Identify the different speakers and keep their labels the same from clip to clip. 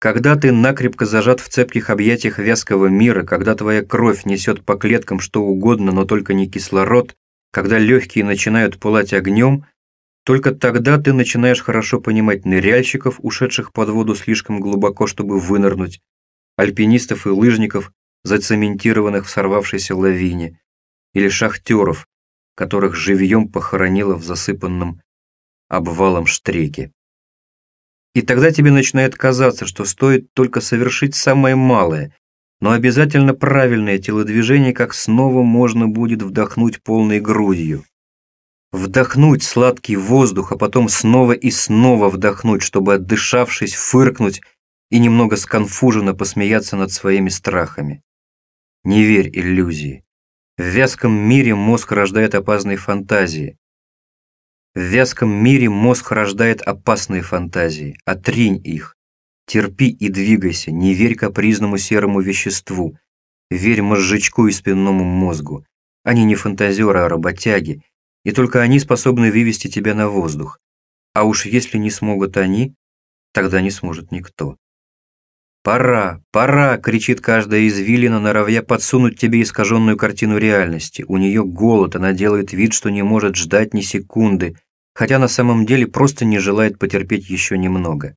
Speaker 1: Когда ты накрепко зажат в цепких объятиях вязкого мира, когда твоя кровь несет по клеткам что угодно, но только не кислород, когда легкие начинают пылать огнем, только тогда ты начинаешь хорошо понимать ныряльщиков, ушедших под воду слишком глубоко, чтобы вынырнуть, альпинистов и лыжников, зацементированных в сорвавшейся лавине, или шахтеров, которых живьем похоронило в засыпанном обвалом штреке. И тогда тебе начинает казаться, что стоит только совершить самое малое, но обязательно правильное телодвижение, как снова можно будет вдохнуть полной грудью. Вдохнуть сладкий воздух, а потом снова и снова вдохнуть, чтобы, отдышавшись, фыркнуть и немного сконфуженно посмеяться над своими страхами. Не верь иллюзии. В вязком мире мозг рождает опасные фантазии. В вязком мире мозг рождает опасные фантазии. Отринь их. Терпи и двигайся, не верь капризному серому веществу. Верь мозжечку и спинному мозгу. Они не фантазеры, а работяги, и только они способны вывести тебя на воздух. А уж если не смогут они, тогда не сможет никто. «Пора, пора!» — кричит каждая извилина, норовья подсунуть тебе искаженную картину реальности. У нее голод, она делает вид, что не может ждать ни секунды, хотя на самом деле просто не желает потерпеть еще немного.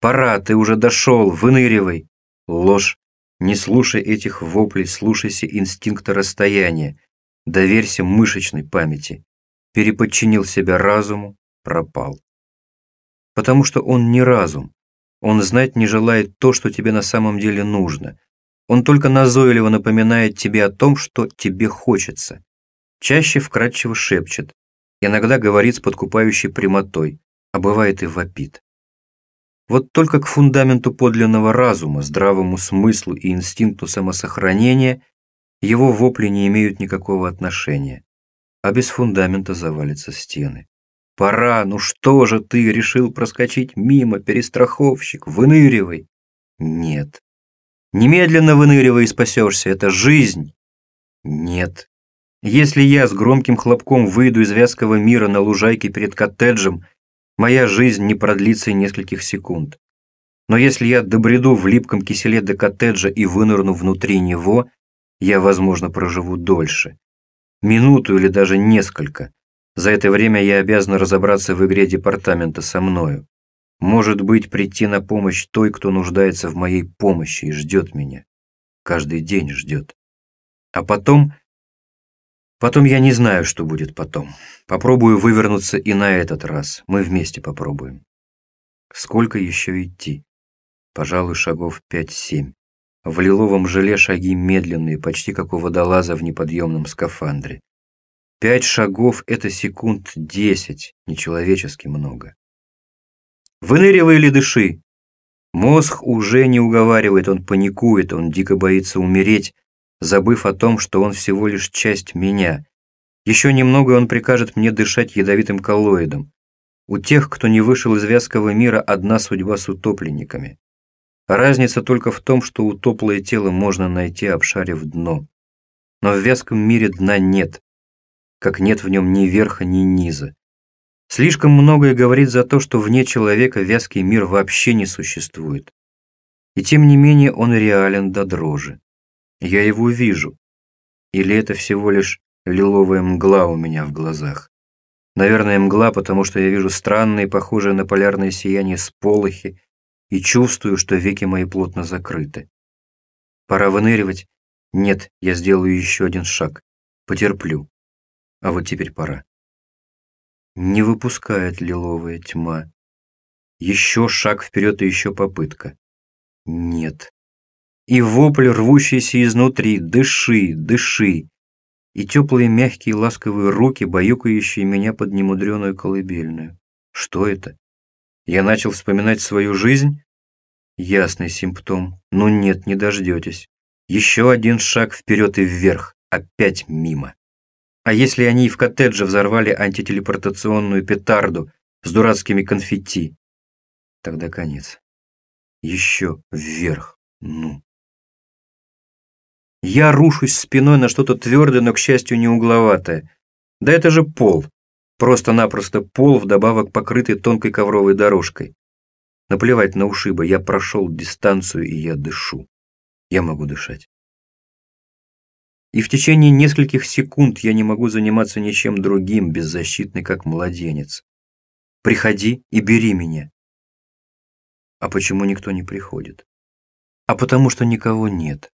Speaker 1: «Пора, ты уже дошел, выныривай!» Ложь. Не слушай этих воплей, слушайся инстинкта расстояния. Доверься мышечной памяти. Переподчинил себя разуму, пропал. Потому что он не разум. Он знать не желает то, что тебе на самом деле нужно. Он только назойливо напоминает тебе о том, что тебе хочется. Чаще вкратчиво шепчет. Иногда говорит с подкупающей прямотой, а бывает и вопит. Вот только к фундаменту подлинного разума, здравому смыслу и инстинкту самосохранения его вопли не имеют никакого отношения, а без фундамента завалятся стены. «Пора, ну что же ты, решил проскочить мимо, перестраховщик, выныривай!» «Нет». «Немедленно выныривай и спасешься, это жизнь!» «Нет». «Если я с громким хлопком выйду из вязкого мира на лужайке перед коттеджем, моя жизнь не продлится и нескольких секунд. Но если я добреду в липком киселе до коттеджа и вынырну внутри него, я, возможно, проживу дольше. Минуту или даже несколько. За это время я обязан разобраться в игре департамента со мною. Может быть, прийти на помощь той, кто нуждается в моей помощи и ждет меня. Каждый день ждет. А потом Потом я не знаю, что будет потом. Попробую вывернуться и на этот раз. Мы вместе попробуем. Сколько еще идти? Пожалуй, шагов пять-семь. В лиловом желе шаги медленные, почти как у водолаза в неподъемном скафандре. Пять шагов — это секунд десять, нечеловечески много. Выныривай или дыши. Мозг уже не уговаривает, он паникует, он дико боится умереть, забыв о том, что он всего лишь часть меня. Еще немного он прикажет мне дышать ядовитым коллоидом. У тех, кто не вышел из вязкого мира, одна судьба с утопленниками. Разница только в том, что утоплое тело можно найти, обшарив дно. Но в вязком мире дна нет, как нет в нем ни верха, ни низа. Слишком многое говорит за то, что вне человека вязкий мир вообще не существует. И тем не менее он реален до дрожи. Я его вижу. Или это всего лишь лиловая мгла у меня в глазах? Наверное, мгла, потому что я вижу странные, похожие на полярное сияние сполохи и чувствую, что веки мои плотно закрыты. Пора выныривать? Нет, я сделаю еще один шаг. Потерплю. А вот теперь пора. Не выпускает лиловая тьма. Еще шаг вперед и еще попытка. Нет и вопль, рвущийся изнутри «Дыши, дыши!» и теплые мягкие ласковые руки, баюкающие меня под немудреную колыбельную. Что это? Я начал вспоминать свою жизнь? Ясный симптом. Ну нет, не дождетесь. Еще один шаг вперед и вверх. Опять мимо. А если они и в коттедже взорвали антителепортационную петарду с дурацкими конфетти? Тогда конец. Еще вверх. Ну. Я рушусь спиной на что-то твердое, но, к счастью, не угловатое. Да это же пол. Просто-напросто пол, вдобавок покрытый тонкой ковровой дорожкой. Наплевать на ушибы, я прошел дистанцию, и я дышу. Я могу дышать. И в течение нескольких секунд я не могу заниматься ничем другим, беззащитный, как младенец. Приходи и бери меня. А почему никто не приходит? А потому что никого нет.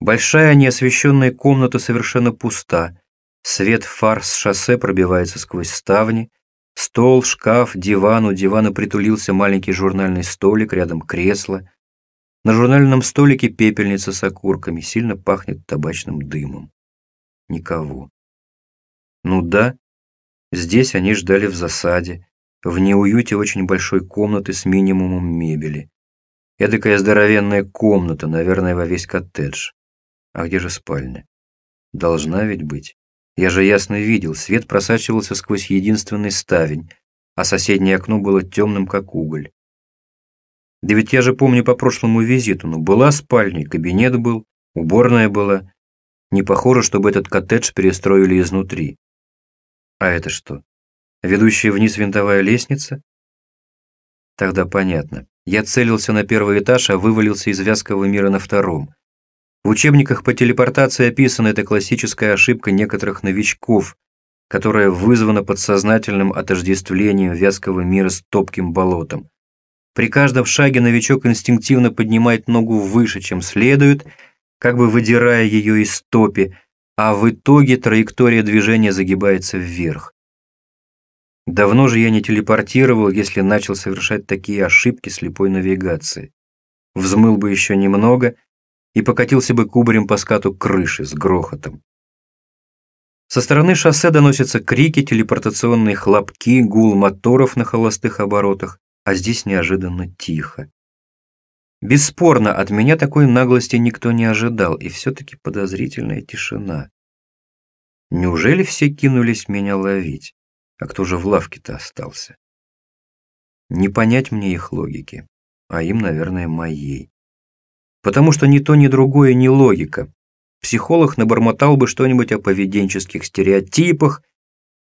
Speaker 1: Большая неосвещенная комната совершенно пуста. Свет фар с шоссе пробивается сквозь ставни. Стол, шкаф, диван. У дивана притулился маленький журнальный столик, рядом кресло. На журнальном столике пепельница с окурками, сильно пахнет табачным дымом. Никого. Ну да, здесь они ждали в засаде, в неуюте очень большой комнаты с минимумом мебели. Эдакая здоровенная комната, наверное, во весь коттедж. А где же спальня? Должна ведь быть. Я же ясно видел, свет просачивался сквозь единственный ставень, а соседнее окно было темным, как уголь. Да ведь я же помню по прошлому визиту, ну была спальня, кабинет был, уборная была. Не похоже, чтобы этот коттедж перестроили изнутри. А это что? Ведущая вниз винтовая лестница? Тогда понятно. Я целился на первый этаж, а вывалился из вязкого мира на втором. В учебниках по телепортации описана эта классическая ошибка некоторых новичков, которая вызвана подсознательным отождествлением вязкого мира с топким болотом. При каждом шаге новичок инстинктивно поднимает ногу выше, чем следует, как бы выдирая ее из топи, а в итоге траектория движения загибается вверх. Давно же я не телепортировал, если начал совершать такие ошибки слепой навигации. Взмыл бы еще немного и покатился бы кубарем по скату крыши с грохотом. Со стороны шоссе доносятся крики, телепортационные хлопки, гул моторов на холостых оборотах а здесь неожиданно тихо. Бесспорно, от меня такой наглости никто не ожидал, и все-таки подозрительная тишина. Неужели все кинулись меня ловить? А кто же в лавке-то остался? Не понять мне их логики, а им, наверное, моей. Потому что ни то, ни другое не логика. Психолог набормотал бы что-нибудь о поведенческих стереотипах,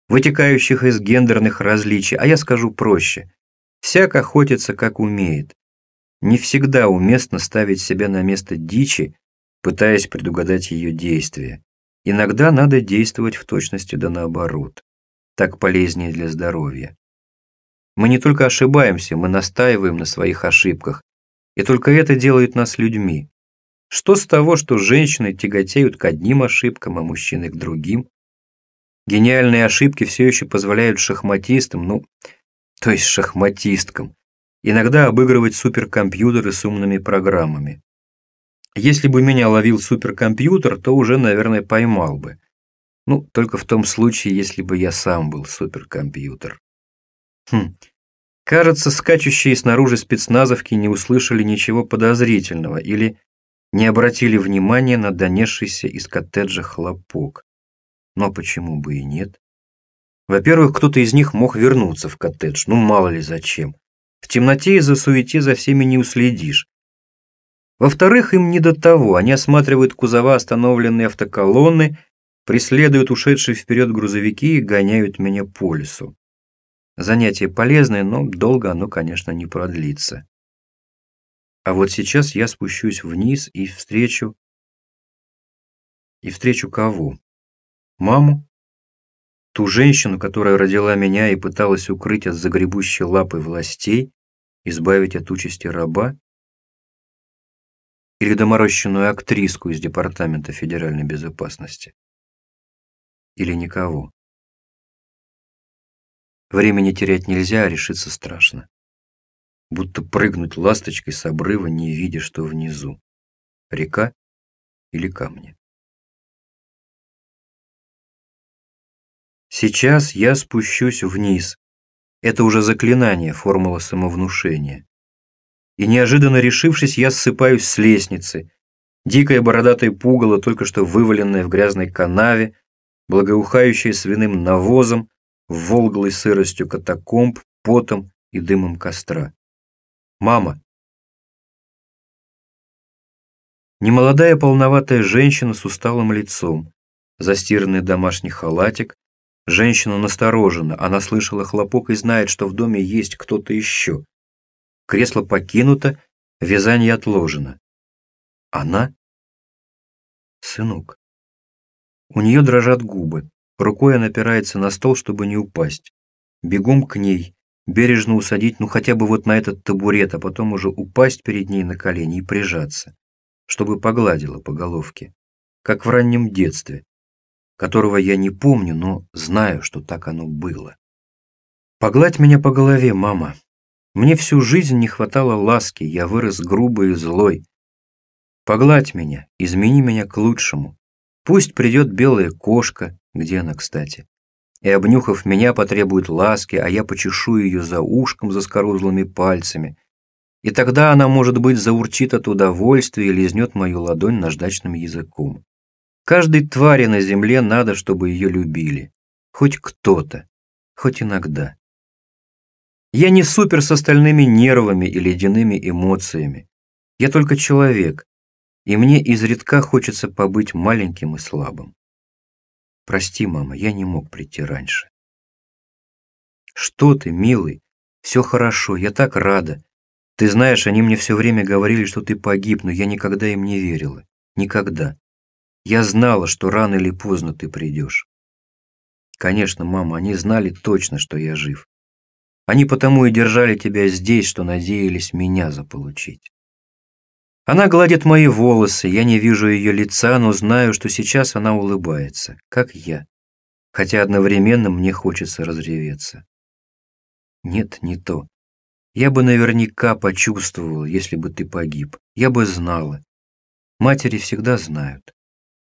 Speaker 1: вытекающих из гендерных различий, а я скажу проще. Всяк охотится, как умеет. Не всегда уместно ставить себя на место дичи, пытаясь предугадать ее действия. Иногда надо действовать в точности да наоборот. Так полезнее для здоровья. Мы не только ошибаемся, мы настаиваем на своих ошибках. И только это делает нас людьми. Что с того, что женщины тяготеют к одним ошибкам, а мужчины к другим? Гениальные ошибки все еще позволяют шахматистам, ну, то есть шахматисткам, иногда обыгрывать суперкомпьютеры с умными программами. Если бы меня ловил суперкомпьютер, то уже, наверное, поймал бы. Ну, только в том случае, если бы я сам был суперкомпьютер. Хм. Кажется, скачущие снаружи спецназовки не услышали ничего подозрительного или не обратили внимания на донесшийся из коттеджа хлопок. Но почему бы и нет? Во-первых, кто-то из них мог вернуться в коттедж, ну мало ли зачем. В темноте и за суете за всеми не уследишь. Во-вторых, им не до того, они осматривают кузова остановленные автоколонны, преследуют ушедшие вперед грузовики и гоняют меня по лесу. Занятие полезное, но долго оно, конечно, не продлится. А вот сейчас я спущусь вниз и встречу... И встречу кого? Маму? Ту женщину, которая родила меня и пыталась укрыть от загребущей лапы властей, избавить от участи раба? Или доморощенную актриску из Департамента федеральной безопасности? Или никого? Времени терять нельзя, а решиться страшно. Будто прыгнуть ласточкой с обрыва, не видя, что внизу. Река или камни. Сейчас я спущусь вниз. Это уже заклинание, формула самовнушения. И неожиданно решившись, я ссыпаюсь с лестницы. Дикое бородатое пугало, только что вываленное в грязной канаве, благоухающее свиным навозом, волглой сыростью катакомб, потом и дымом костра. «Мама!» Немолодая полноватая женщина с усталым лицом, застиранный домашний халатик, Женщина насторожена, она слышала хлопок и знает, что в доме есть кто-то еще. кресло покинуто, вязание отложено. Она? Сынок. У нее дрожат губы. Рукой она опирается на стол, чтобы не упасть. Бегом к ней, бережно усадить, ну хотя бы вот на этот табурет, а потом уже упасть перед ней на колени и прижаться, чтобы погладила по головке, как в раннем детстве, которого я не помню, но знаю, что так оно было. Погладь меня по голове, мама. Мне всю жизнь не хватало ласки, я вырос грубый и злой. Погладь меня, измени меня к лучшему. Пусть придет белая кошка, где она, кстати, и, обнюхав меня, потребует ласки, а я почешу ее за ушком за скорузлыми пальцами. И тогда она, может быть, заурчит от удовольствия и лизнет мою ладонь наждачным языком. Каждой твари на земле надо, чтобы ее любили. Хоть кто-то, хоть иногда. Я не супер с остальными нервами и ледяными эмоциями. Я только человек, и мне изредка хочется побыть маленьким и слабым. Прости, мама, я не мог прийти раньше. Что ты, милый? Все хорошо, я так рада. Ты знаешь, они мне все время говорили, что ты погиб, но я никогда им не верила. Никогда. Я знала, что рано или поздно ты придешь. Конечно, мама, они знали точно, что я жив. Они потому и держали тебя здесь, что надеялись меня заполучить. Она гладит мои волосы, я не вижу ее лица, но знаю, что сейчас она улыбается, как я. Хотя одновременно мне хочется разреветься. Нет, не то. Я бы наверняка почувствовал, если бы ты погиб. Я бы знала. Матери всегда знают.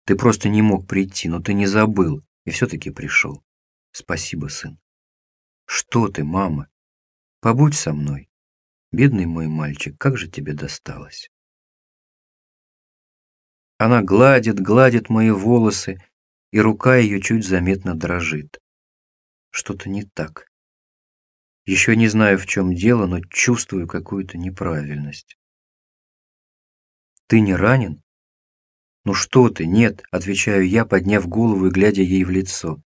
Speaker 1: Ты просто не мог прийти, но ты не забыл и все-таки пришел. Спасибо, сын. Что ты, мама? Побудь со мной. Бедный мой мальчик, как же тебе досталось? Она гладит, гладит мои волосы, и рука ее чуть заметно дрожит. Что-то не так. Еще не знаю, в чем дело, но чувствую какую-то неправильность. Ты не ранен? Ну что ты, нет, отвечаю я, подняв голову и глядя ей в лицо.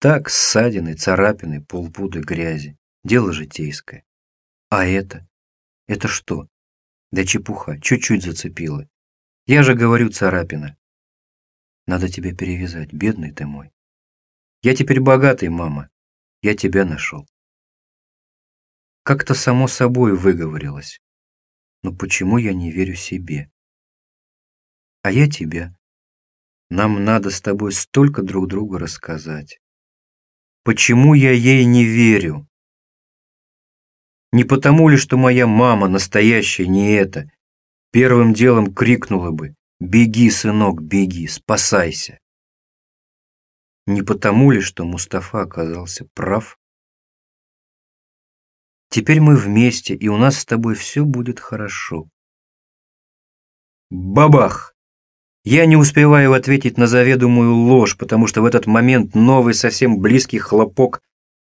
Speaker 1: Так, ссадины, царапины, полпуда грязи. Дело житейское. А это? Это что? Да чепуха, чуть-чуть зацепила. Я же говорю, царапина. Надо тебя перевязать, бедный ты мой. Я теперь богатый, мама. Я тебя нашел. Как-то само собой выговорилось. Но почему я не верю себе? А я тебя. Нам надо с тобой столько друг другу рассказать. Почему я ей не верю? Не потому ли, что моя мама настоящая не это? Первым делом крикнула бы «Беги, сынок, беги, спасайся!» Не потому ли, что Мустафа оказался прав? Теперь мы вместе, и у нас с тобой все будет хорошо. Бабах! Я не успеваю ответить на заведомую ложь, потому что в этот момент новый совсем близкий хлопок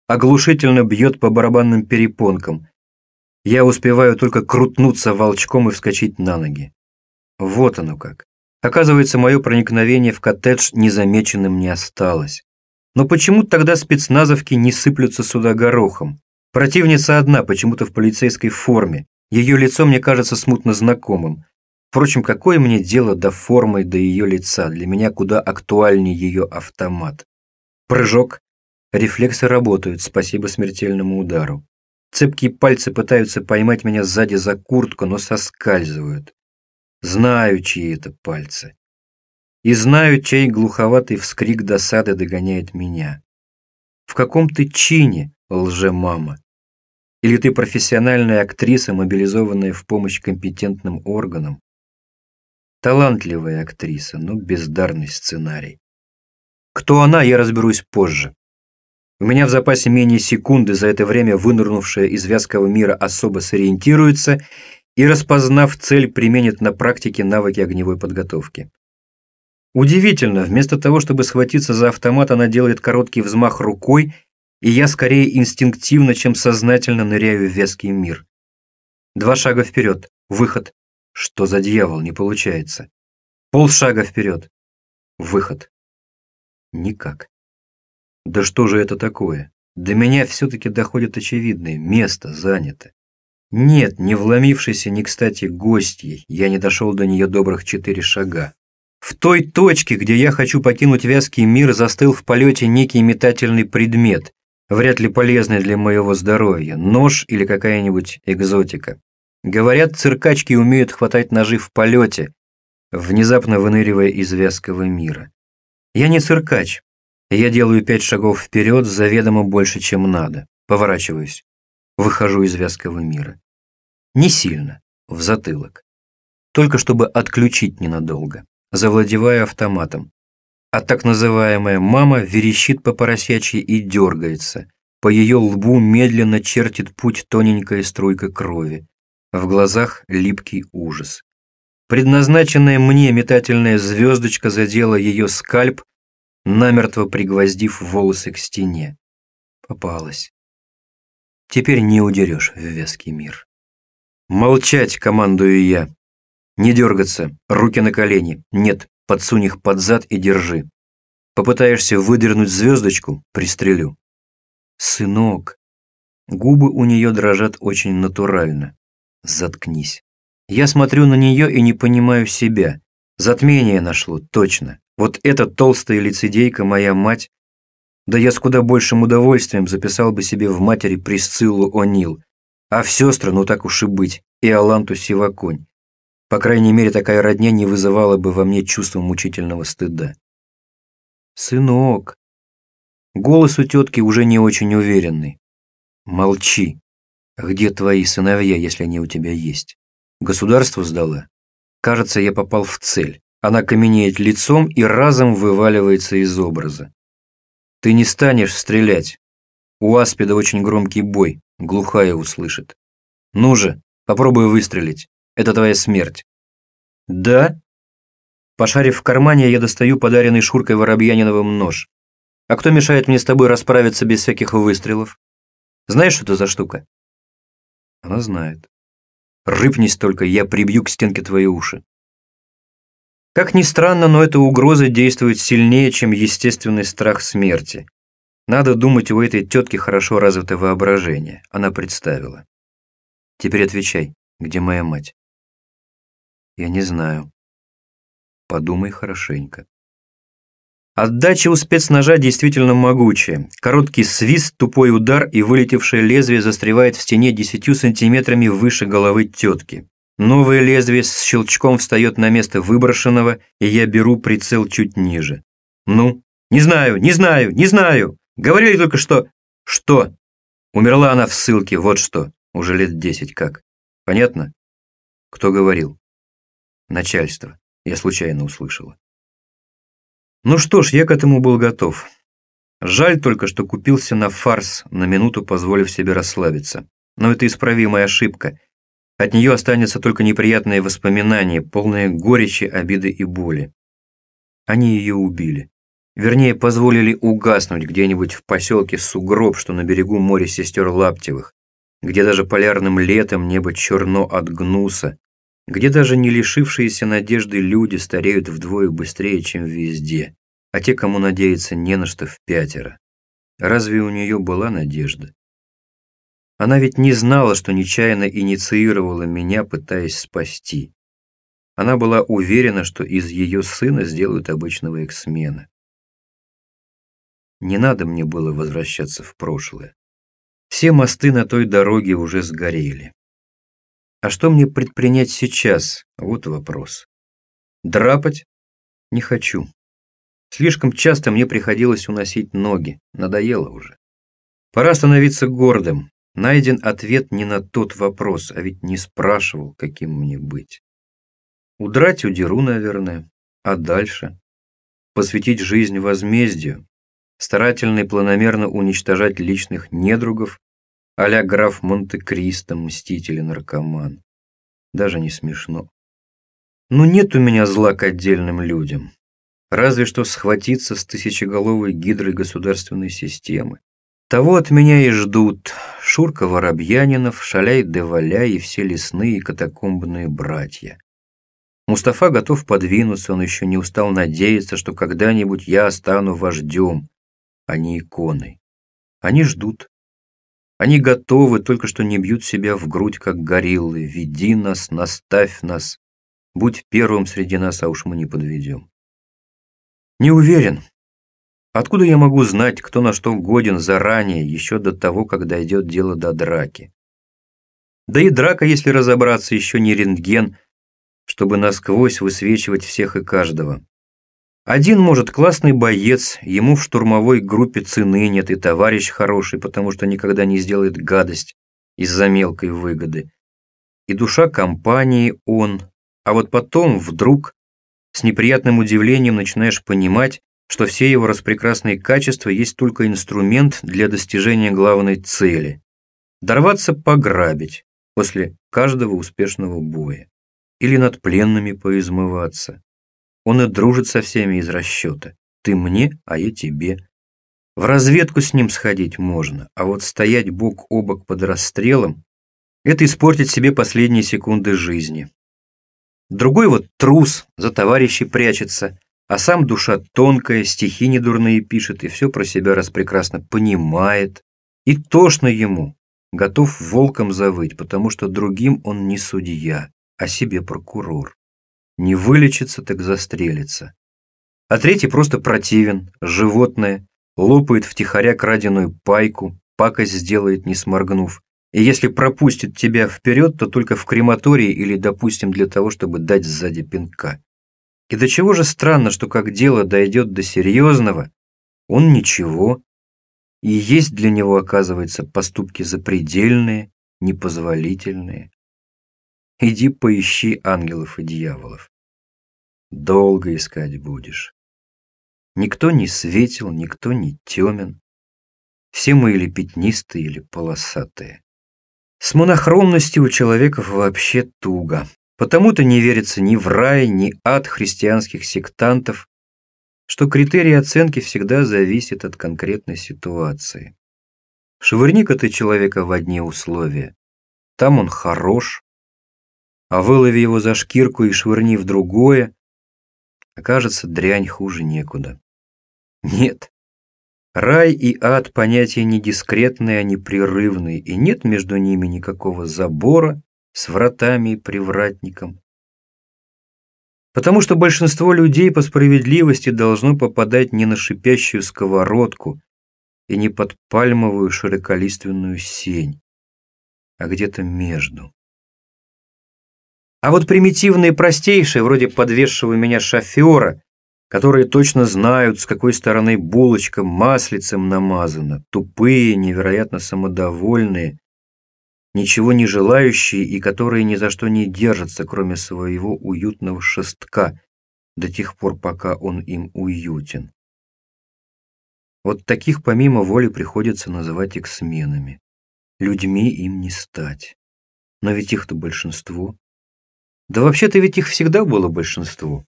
Speaker 1: оглушительно бьет по барабанным перепонкам. Я успеваю только крутнуться волчком и вскочить на ноги. Вот оно как. Оказывается, мое проникновение в коттедж незамеченным не осталось. Но почему тогда спецназовки не сыплются сюда горохом? Противница одна, почему-то в полицейской форме. Ее лицо мне кажется смутно знакомым. Впрочем, какое мне дело до формы, до ее лица? Для меня куда актуальнее ее автомат. Прыжок. Рефлексы работают, спасибо смертельному удару. Цепкие пальцы пытаются поймать меня сзади за куртку, но соскальзывают. Знаю, чьи это пальцы. И знаю, чей глуховатый вскрик досады догоняет меня. В каком ты чине, лже-мама? Или ты профессиональная актриса, мобилизованная в помощь компетентным органам? Талантливая актриса, но бездарный сценарий. Кто она, я разберусь позже. У меня в запасе менее секунды, за это время вынырнувшая из вязкого мира особо сориентируется и, распознав цель, применит на практике навыки огневой подготовки. Удивительно, вместо того, чтобы схватиться за автомат, она делает короткий взмах рукой, и я скорее инстинктивно, чем сознательно ныряю в вязкий мир. Два шага вперед, выход, что за дьявол, не получается. Полшага вперед. Выход. Никак. Да что же это такое? До меня все-таки доходит очевидное. Место занято. Нет, не вломившийся не кстати гостьей, я не дошел до нее добрых четыре шага. В той точке, где я хочу покинуть вязкий мир, застыл в полете некий метательный предмет, вряд ли полезный для моего здоровья, нож или какая-нибудь экзотика. Говорят, циркачки умеют хватать ножи в полете, внезапно выныривая из вязкого мира. Я не циркач. Я делаю пять шагов вперед, заведомо больше, чем надо. Поворачиваюсь. Выхожу из вязкого мира. Не сильно, в затылок. Только чтобы отключить ненадолго завладевая автоматом. А так называемая мама верещит по поросячьи и дергается. По ее лбу медленно чертит путь тоненькая струйка крови. В глазах липкий ужас. Предназначенная мне метательная звездочка задела ее скальп, намертво пригвоздив волосы к стене. Попалась. Теперь не удерешь в вязкий мир. «Молчать!» — командую я. Не дергаться, руки на колени. Нет, подсунь их под зад и держи. Попытаешься выдернуть звездочку – пристрелю. Сынок. Губы у нее дрожат очень натурально. Заткнись. Я смотрю на нее и не понимаю себя. Затмение нашло, точно. Вот эта толстая лицедейка, моя мать. Да я с куда большим удовольствием записал бы себе в матери Присциллу О'Нил. А в сестры, ну так уж и быть, и Аланту Сиваконь. По крайней мере, такая родня не вызывала бы во мне чувства мучительного стыда. «Сынок!» Голос у тетки уже не очень уверенный. «Молчи! Где твои сыновья, если они у тебя есть? Государство сдала? Кажется, я попал в цель. Она каменеет лицом и разом вываливается из образа. Ты не станешь стрелять. У аспида очень громкий бой, глухая услышит. Ну же, попробуй выстрелить. Это твоя смерть». «Да?» Пошарив в кармане, я достаю подаренный Шуркой Воробьяниновым нож. «А кто мешает мне с тобой расправиться без всяких выстрелов? Знаешь, что это за штука?» Она знает. «Рыпнись только, я прибью к стенке твои уши». Как ни странно, но эта угроза действует сильнее, чем естественный страх смерти. Надо думать, у этой тетки хорошо развито воображение. Она представила. Теперь отвечай, где моя мать? Я не знаю. Подумай хорошенько. Отдача у спецножа действительно могучая. Короткий свист, тупой удар и вылетевшее лезвие застревает в стене десятью сантиметрами выше головы тетки. Новое лезвие с щелчком встает на место выброшенного, и я беру прицел чуть ниже. Ну? Не знаю, не знаю, не знаю. Говорили только что... Что? Умерла она в ссылке, вот что. Уже лет десять как. Понятно? Кто говорил? Начальство. Я случайно услышала. Ну что ж, я к этому был готов. Жаль только, что купился на фарс, на минуту позволив себе расслабиться. Но это исправимая ошибка. От нее останется только неприятные воспоминания, полные горечи, обиды и боли. Они ее убили. Вернее, позволили угаснуть где-нибудь в поселке Сугроб, что на берегу моря сестер Лаптевых, где даже полярным летом небо черно от гнуса, где даже не лишившиеся надежды люди стареют вдвое быстрее, чем везде, а те, кому надеяться не на что в пятеро. Разве у нее была надежда? Она ведь не знала, что нечаянно инициировала меня, пытаясь спасти. Она была уверена, что из ее сына сделают обычного эксмена. Не надо мне было возвращаться в прошлое. Все мосты на той дороге уже сгорели. А что мне предпринять сейчас? Вот вопрос. Драпать? Не хочу. Слишком часто мне приходилось уносить ноги. Надоело уже. Пора становиться гордым. Найден ответ не на тот вопрос, а ведь не спрашивал, каким мне быть. Удрать удеру, наверное. А дальше? Посвятить жизнь возмездию, старательно и планомерно уничтожать личных недругов, а граф Монте-Кристо, мститель и наркоман. Даже не смешно. Ну нет у меня зла к отдельным людям. Разве что схватиться с тысячеголовой гидрой государственной системы. Того от меня и ждут Шурка Воробьянинов, Шаляй де Валя и все лесные катакомбные братья. Мустафа готов подвинуться, он еще не устал надеяться, что когда-нибудь я стану вождем, а не иконой. Они ждут. Они готовы, только что не бьют себя в грудь, как гориллы. Веди нас, наставь нас. Будь первым среди нас, а уж мы не подведем. Не уверен. Откуда я могу знать, кто на что годен заранее, еще до того, как дойдет дело до драки? Да и драка, если разобраться, еще не рентген, чтобы насквозь высвечивать всех и каждого. Один, может, классный боец, ему в штурмовой группе цены нет, и товарищ хороший, потому что никогда не сделает гадость из-за мелкой выгоды. И душа компании он. А вот потом вдруг с неприятным удивлением начинаешь понимать, что все его распрекрасные качества есть только инструмент для достижения главной цели – дорваться пограбить после каждого успешного боя или над пленными поизмываться он и дружит со всеми из расчета. Ты мне, а я тебе. В разведку с ним сходить можно, а вот стоять бок о бок под расстрелом – это испортить себе последние секунды жизни. Другой вот трус, за товарищей прячется, а сам душа тонкая, стихи недурные пишет и все про себя распрекрасно понимает. И тошно ему, готов волком завыть, потому что другим он не судья, а себе прокурор. Не вылечится, так застрелится. А третий просто противен, животное, лопает втихаря краденую пайку, пакость сделает, не сморгнув. И если пропустит тебя вперед, то только в крематории или, допустим, для того, чтобы дать сзади пинка. И до чего же странно, что как дело дойдет до серьезного, он ничего. И есть для него, оказывается, поступки запредельные, непозволительные. Иди поищи ангелов и дьяволов долго искать будешь. Никто не светил, никто не темен. Все мы или пятнистые, или полосатые. С монохромностью у человеков вообще туго. Потому-то не верится ни в рай, ни ад христианских сектантов, что критерий оценки всегда зависит от конкретной ситуации. Швырни-ка ты человека в одни условия. Там он хорош, а вылови его за шкирку и швырни в другое, окажется дрянь хуже некуда. Нет. Рай и ад – понятия не дискретные, а непрерывные, и нет между ними никакого забора с вратами и привратником. Потому что большинство людей по справедливости должно попадать не на шипящую сковородку и не под пальмовую широколиственную сень, а где-то между. А вот примитивные простейшие, вроде подвесшего меня шофера, которые точно знают, с какой стороны булочка маслицем намазана, тупые, невероятно самодовольные, ничего не желающие и которые ни за что не держатся, кроме своего уютного шестка, до тех пор, пока он им уютен. Вот таких помимо воли приходится называть эксменами. Людьми им не стать. Но ведь их-то большинство. Да вообще-то ведь их всегда было большинство.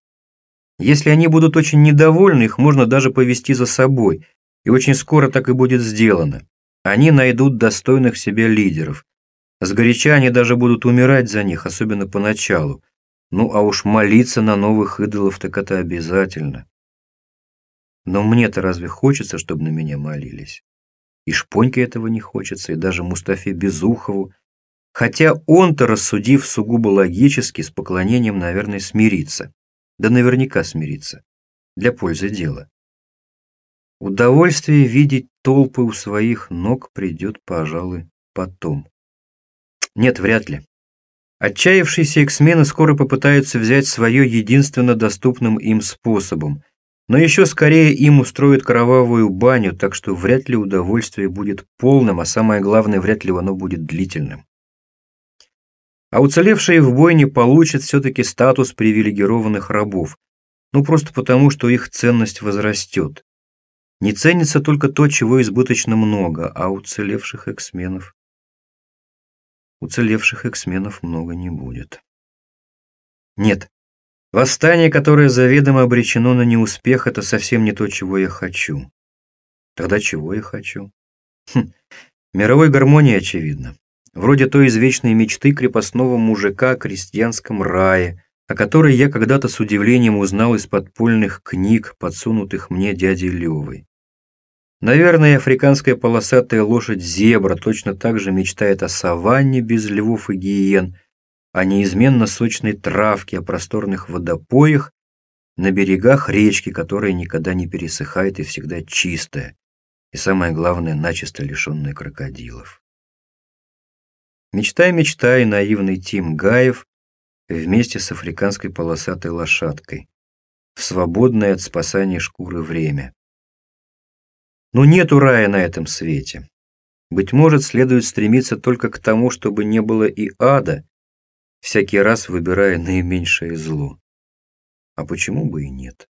Speaker 1: Если они будут очень недовольны, их можно даже повести за собой, и очень скоро так и будет сделано. Они найдут достойных себе лидеров. Сгоряча они даже будут умирать за них, особенно поначалу. Ну а уж молиться на новых идолов так это обязательно. Но мне-то разве хочется, чтобы на меня молились? И Шпоньке этого не хочется, и даже Мустафе Безухову, Хотя он-то, рассудив сугубо логически, с поклонением, наверное, смирится. Да наверняка смирится. Для пользы дела. Удовольствие видеть толпы у своих ног придет, пожалуй, потом. Нет, вряд ли. Отчаявшиеся эксмены скоро попытаются взять свое единственно доступным им способом, но еще скорее им устроят кровавую баню, так что вряд ли удовольствие будет полным, а самое главное, вряд ли оно будет длительным а уцелевшие в бойне получат все-таки статус привилегированных рабов, ну просто потому, что их ценность возрастет. Не ценится только то, чего избыточно много, а уцелевших эксменов... Уцелевших эксменов много не будет. Нет, восстание, которое заведомо обречено на неуспех, это совсем не то, чего я хочу. Тогда чего я хочу? Хм, мировой гармонии, очевидно вроде той извечной мечты крепостного мужика о крестьянском рае, о которой я когда-то с удивлением узнал из подпольных книг, подсунутых мне дядей Левой. Наверное, африканская полосатая лошадь-зебра точно так же мечтает о саванне без львов и гиен, о неизменно сочной травке, о просторных водопоях, на берегах речки, которая никогда не пересыхает и всегда чистая, и самое главное, начисто лишенная крокодилов. Мечтай, мечтай, наивный Тим Гаев вместе с африканской полосатой лошадкой, в свободное от спасания шкуры время. Но нету рая на этом свете. Быть может, следует стремиться только к тому, чтобы не было и ада, всякий раз выбирая наименьшее зло. А почему бы и нет?